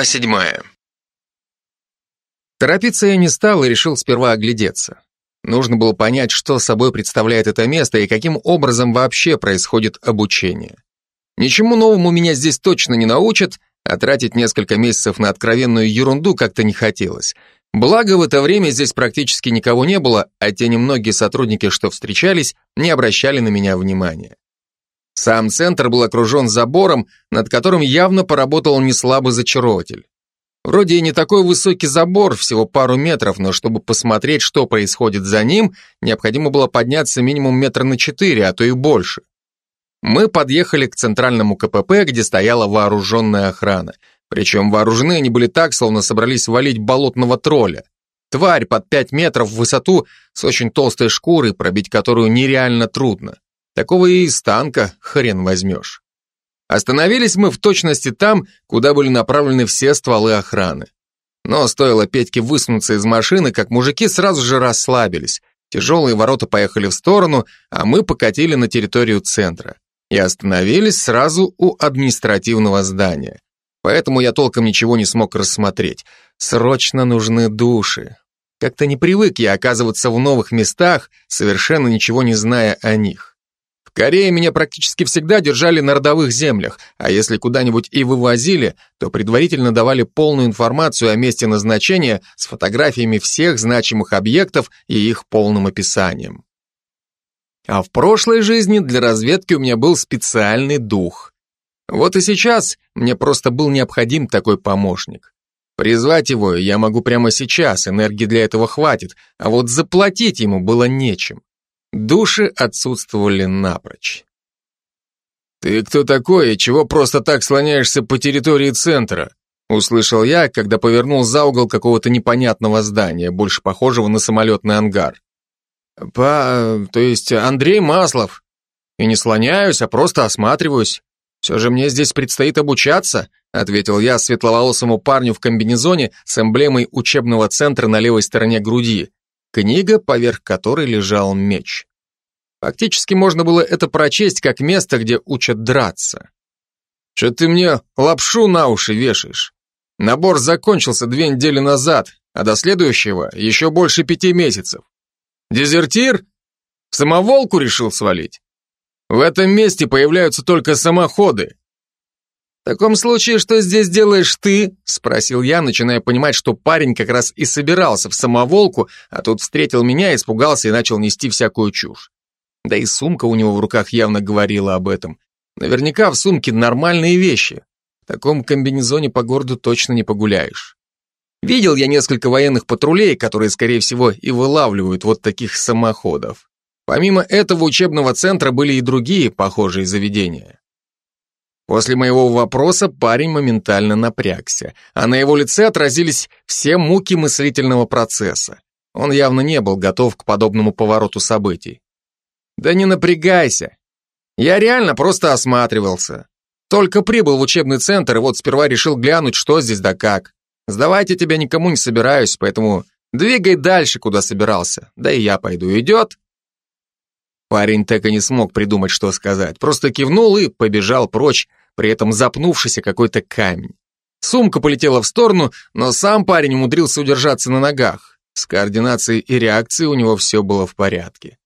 Глава седьмая. Торопиться я не стал и решил сперва оглядеться. Нужно было понять, что собой представляет это место и каким образом вообще происходит обучение. Ничему новому меня здесь точно не научат, а тратить несколько месяцев на откровенную ерунду как-то не хотелось. Благо, в это время здесь практически никого не было, а те немногие сотрудники, что встречались, не обращали на меня внимания. Сам центр был окружен забором, над которым явно поработал неслабый зачарователь. Вроде и не такой высокий забор, всего пару метров, но чтобы посмотреть, что происходит за ним, необходимо было подняться минимум метра на четыре, а то и больше. Мы подъехали к центральному КПП, где стояла вооруженная охрана. Причем вооружены они были так, словно собрались валить болотного тролля. Тварь под пять метров в высоту с очень толстой шкурой, пробить которую нереально трудно. Такого и из танка хрен возьмешь. Остановились мы в точности там, куда были направлены все стволы охраны. Но стоило Петьке высунуться из машины, как мужики сразу же расслабились. Тяжелые ворота поехали в сторону, а мы покатили на территорию центра. И остановились сразу у административного здания. Поэтому я толком ничего не смог рассмотреть. Срочно нужны души. Как-то не привык я оказываться в новых местах, совершенно ничего не зная о них. В Корее меня практически всегда держали на родовых землях, а если куда-нибудь и вывозили, то предварительно давали полную информацию о месте назначения с фотографиями всех значимых объектов и их полным описанием. А в прошлой жизни для разведки у меня был специальный дух. Вот и сейчас мне просто был необходим такой помощник. Призвать его я могу прямо сейчас, энергии для этого хватит, а вот заплатить ему было нечем. Души отсутствовали напрочь. «Ты кто такой и чего просто так слоняешься по территории центра?» Услышал я, когда повернул за угол какого-то непонятного здания, больше похожего на самолетный ангар. «По... то есть Андрей Маслов. И не слоняюсь, а просто осматриваюсь. Все же мне здесь предстоит обучаться», ответил я светловолосому парню в комбинезоне с эмблемой учебного центра на левой стороне груди, Книга, поверх которой лежал меч. Фактически можно было это прочесть как место, где учат драться. Что ты мне лапшу на уши вешаешь? Набор закончился две недели назад, а до следующего еще больше пяти месяцев. Дезертир? Самоволку решил свалить? В этом месте появляются только самоходы. «В таком случае, что здесь делаешь ты?» — спросил я, начиная понимать, что парень как раз и собирался в самоволку, а тут встретил меня, испугался и начал нести всякую чушь. Да и сумка у него в руках явно говорила об этом. Наверняка в сумке нормальные вещи. В таком комбинезоне по городу точно не погуляешь. Видел я несколько военных патрулей, которые, скорее всего, и вылавливают вот таких самоходов. Помимо этого учебного центра были и другие похожие заведения. После моего вопроса парень моментально напрягся, а на его лице отразились все муки мыслительного процесса. Он явно не был готов к подобному повороту событий. «Да не напрягайся. Я реально просто осматривался. Только прибыл в учебный центр, и вот сперва решил глянуть, что здесь да как. Сдавать я тебя никому не собираюсь, поэтому двигай дальше, куда собирался. Да и я пойду. Идет?» Парень так и не смог придумать, что сказать. Просто кивнул и побежал прочь, при этом запнувшись о какой-то камень. Сумка полетела в сторону, но сам парень умудрился удержаться на ногах. С координацией и реакцией у него все было в порядке.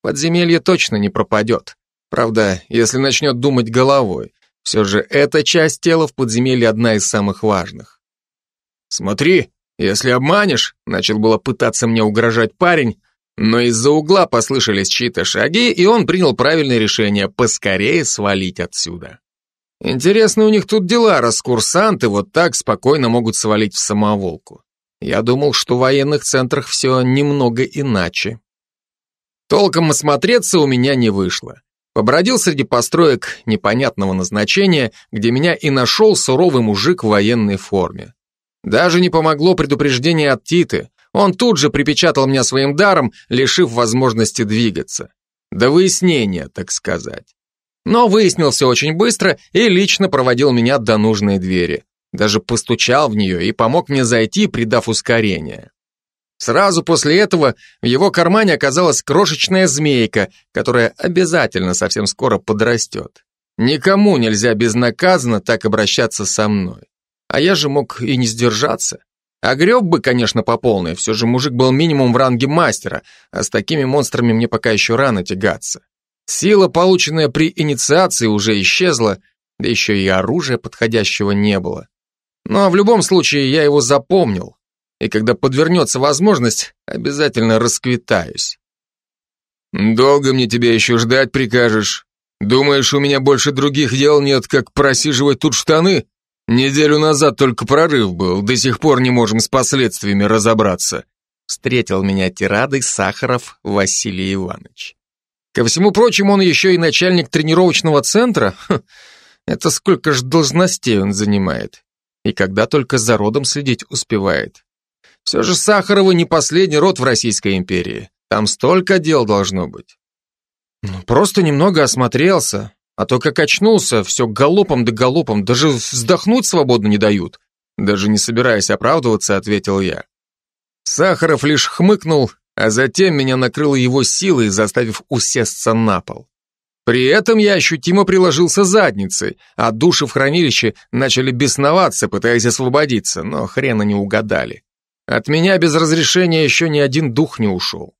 Подземелье точно не пропадет. Правда, если начнет думать головой. Все же эта часть тела в подземелье одна из самых важных. «Смотри, если обманешь», — начал было пытаться мне угрожать парень, но из-за угла послышались чьи-то шаги, и он принял правильное решение поскорее свалить отсюда. Интересно у них тут дела, раз курсанты вот так спокойно могут свалить в самоволку. Я думал, что в военных центрах все немного иначе. Толком осмотреться у меня не вышло. Побродил среди построек непонятного назначения, где меня и нашел суровый мужик в военной форме. Даже не помогло предупреждение от Титы. Он тут же припечатал меня своим даром, лишив возможности двигаться. До выяснения, так сказать. Но выяснил все очень быстро и лично проводил меня до нужной двери. Даже постучал в нее и помог мне зайти, придав ускорение. Сразу после этого в его кармане оказалась крошечная змейка, которая обязательно совсем скоро подрастет. Никому нельзя безнаказанно так обращаться со мной. А я же мог и не сдержаться. А греб бы, конечно, по полной, все же мужик был минимум в ранге мастера, а с такими монстрами мне пока еще рано тягаться. Сила, полученная при инициации, уже исчезла, да еще и оружия подходящего не было. Но в любом случае я его запомнил, и когда подвернется возможность, обязательно расквитаюсь. «Долго мне тебя еще ждать прикажешь? Думаешь, у меня больше других дел нет, как просиживать тут штаны? Неделю назад только прорыв был, до сих пор не можем с последствиями разобраться», встретил меня тирадой Сахаров Василий Иванович. Ко всему прочему, он еще и начальник тренировочного центра. Это сколько ж должностей он занимает. И когда только за родом следить успевает. Все же Сахарова не последний род в Российской империи. Там столько дел должно быть. Ну, просто немного осмотрелся, а то как очнулся, все галопом да галопом, даже вздохнуть свободно не дают. Даже не собираясь оправдываться, ответил я. Сахаров лишь хмыкнул, а затем меня накрыло его силой, заставив усесться на пол. При этом я ощутимо приложился задницей, а души в хранилище начали бесноваться, пытаясь освободиться, но хрена не угадали. От меня без разрешения еще ни один дух не ушел.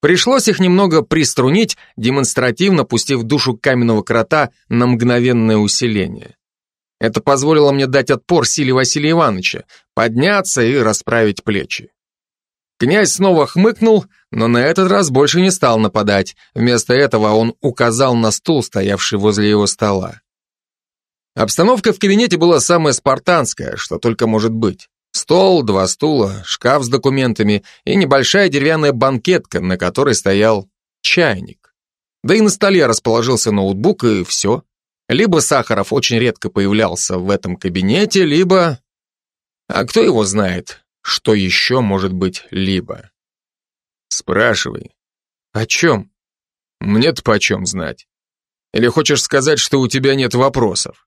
Пришлось их немного приструнить, демонстративно пустив душу каменного крота на мгновенное усиление. Это позволило мне дать отпор силе Василия Ивановича, подняться и расправить плечи. Князь снова хмыкнул, но на этот раз больше не стал нападать. Вместо этого он указал на стул, стоявший возле его стола. Обстановка в кабинете была самая спартанская, что только может быть. Стол, два стула, шкаф с документами и небольшая деревянная банкетка, на которой стоял чайник. Да и на столе расположился ноутбук, и все. Либо Сахаров очень редко появлялся в этом кабинете, либо... А кто его знает, что еще может быть либо? Спрашивай. О чем? Мне-то почем знать? Или хочешь сказать, что у тебя нет вопросов?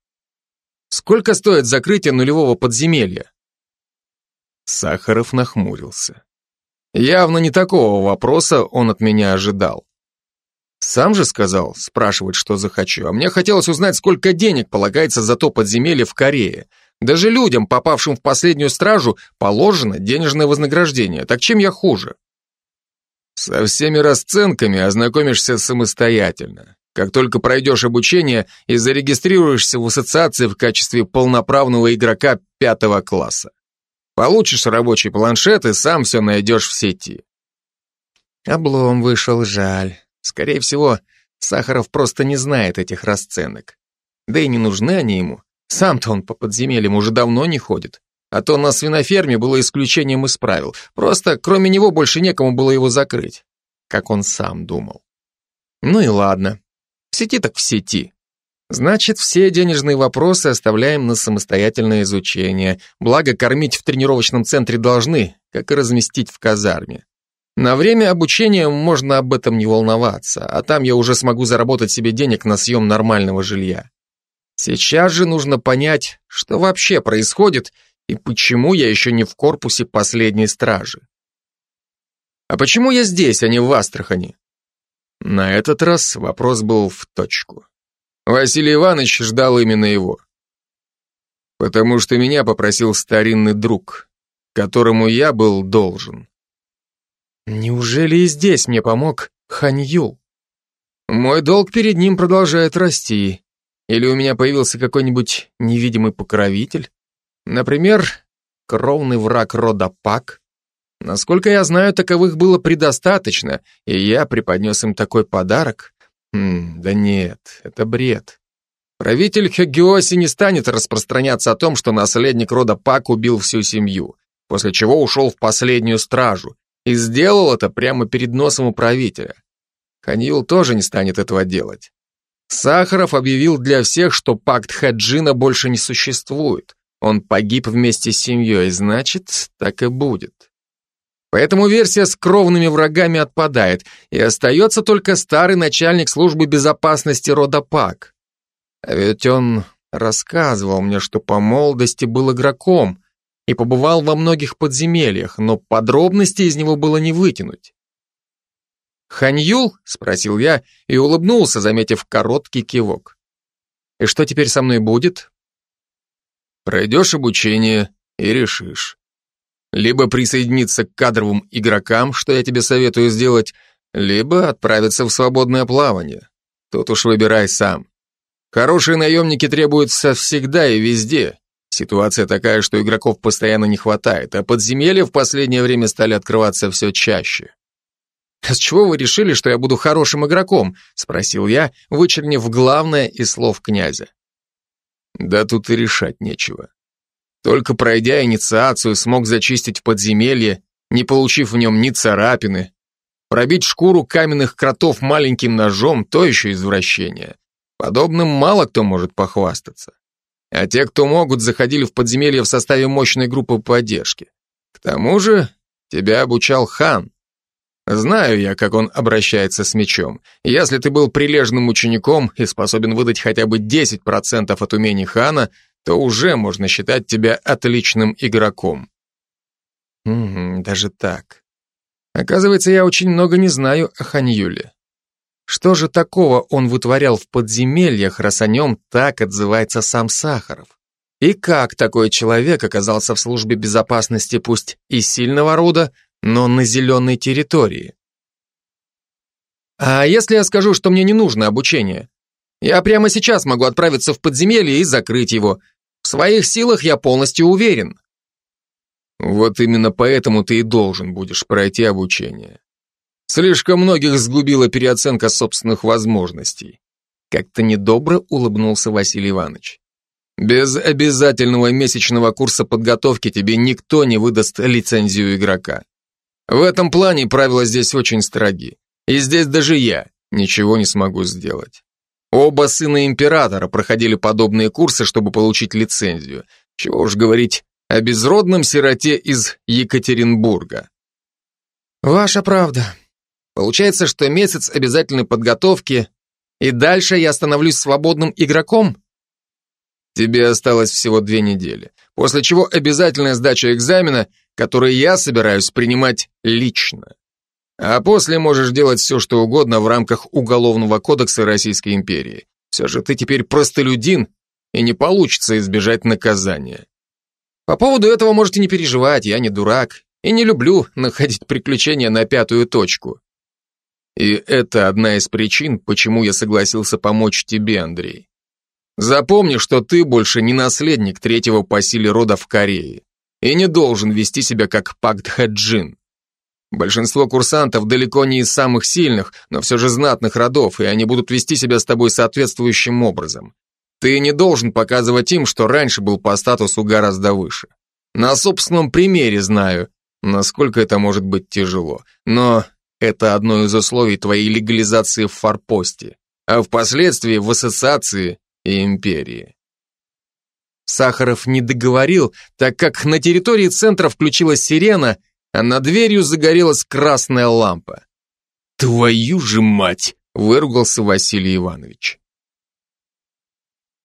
Сколько стоит закрытие нулевого подземелья? Сахаров нахмурился. Явно не такого вопроса он от меня ожидал. Сам же сказал спрашивать, что захочу, а мне хотелось узнать, сколько денег полагается за то подземелье в Корее. Даже людям, попавшим в последнюю стражу, положено денежное вознаграждение. Так чем я хуже? Со всеми расценками ознакомишься самостоятельно. Как только пройдешь обучение и зарегистрируешься в ассоциации в качестве полноправного игрока пятого класса. Получишь рабочий планшет и сам все найдешь в сети. Облом вышел, жаль. Скорее всего, Сахаров просто не знает этих расценок. Да и не нужны они ему. Сам-то он по подземельям уже давно не ходит. А то на свиноферме было исключением из правил. Просто кроме него больше некому было его закрыть. Как он сам думал. Ну и ладно. В сети так в сети. Значит, все денежные вопросы оставляем на самостоятельное изучение. Благо, кормить в тренировочном центре должны, как и разместить в казарме. На время обучения можно об этом не волноваться, а там я уже смогу заработать себе денег на съем нормального жилья. Сейчас же нужно понять, что вообще происходит и почему я еще не в корпусе последней стражи. А почему я здесь, а не в Астрахани? На этот раз вопрос был в точку. Василий Иванович ждал именно его. Потому что меня попросил старинный друг, которому я был должен. Неужели и здесь мне помог Ханью? Мой долг перед ним продолжает расти. Или у меня появился какой-нибудь невидимый покровитель? Например, кровный враг рода Пак? Насколько я знаю, таковых было предостаточно, и я преподнес им такой подарок, Хм, да нет, это бред. Правитель Хагиоси не станет распространяться о том, что наследник рода Пак убил всю семью, после чего ушел в последнюю стражу, и сделал это прямо перед носом у правителя. Ханил тоже не станет этого делать. Сахаров объявил для всех, что пакт Хаджина больше не существует. Он погиб вместе с семьей, значит, так и будет. Поэтому версия с кровными врагами отпадает, и остается только старый начальник службы безопасности рода Пак. А ведь он рассказывал мне, что по молодости был игроком и побывал во многих подземельях, но подробностей из него было не вытянуть. «Ханьюл?» — спросил я и улыбнулся, заметив короткий кивок. «И что теперь со мной будет?» Пройдешь обучение и решишь. Либо присоединиться к кадровым игрокам, что я тебе советую сделать, либо отправиться в свободное плавание. Тут уж выбирай сам. Хорошие наемники требуются всегда и везде. Ситуация такая, что игроков постоянно не хватает, а подземелья в последнее время стали открываться все чаще. «А с чего вы решили, что я буду хорошим игроком?» — спросил я, вычернив главное из слов князя. «Да тут и решать нечего. Только пройдя инициацию, смог зачистить подземелье, не получив в нем ни царапины. Пробить шкуру каменных кротов маленьким ножом — то еще извращение. Подобным мало кто может похвастаться. А те, кто могут, заходили в подземелье в составе мощной группы поддержки. К тому же тебя обучал хан. Знаю я, как он обращается с мечом. Если ты был прилежным учеником и способен выдать хотя бы 10% от умений хана, то уже можно считать тебя отличным игроком. Угу, даже так. Оказывается, я очень много не знаю о Ханьюле. Что же такого он вытворял в подземельях, раз о нем так отзывается сам Сахаров? И как такой человек оказался в службе безопасности пусть и сильного рода, но на зеленой территории? А если я скажу, что мне не нужно обучение? Я прямо сейчас могу отправиться в подземелье и закрыть его. В своих силах я полностью уверен. Вот именно поэтому ты и должен будешь пройти обучение. Слишком многих сгубила переоценка собственных возможностей. Как-то недобро улыбнулся Василий Иванович. Без обязательного месячного курса подготовки тебе никто не выдаст лицензию игрока. В этом плане правила здесь очень строги. И здесь даже я ничего не смогу сделать. Оба сына императора проходили подобные курсы, чтобы получить лицензию. Чего уж говорить о безродном сироте из Екатеринбурга. Ваша правда. Получается, что месяц обязательной подготовки, и дальше я становлюсь свободным игроком? Тебе осталось всего две недели, после чего обязательная сдача экзамена, который я собираюсь принимать лично. А после можешь делать все, что угодно в рамках Уголовного кодекса Российской империи. Все же ты теперь простолюдин, и не получится избежать наказания. По поводу этого можете не переживать, я не дурак и не люблю находить приключения на пятую точку. И это одна из причин, почему я согласился помочь тебе, Андрей. Запомни, что ты больше не наследник третьего по силе рода в Корее и не должен вести себя как Пакт Хэджин. Большинство курсантов далеко не из самых сильных, но все же знатных родов, и они будут вести себя с тобой соответствующим образом. Ты не должен показывать им, что раньше был по статусу гораздо выше. На собственном примере знаю, насколько это может быть тяжело, но это одно из условий твоей легализации в форпосте, а впоследствии в ассоциации и империи. Сахаров не договорил, так как на территории центра включилась сирена, а над дверью загорелась красная лампа. «Твою же мать!» — выругался Василий Иванович.